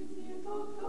With the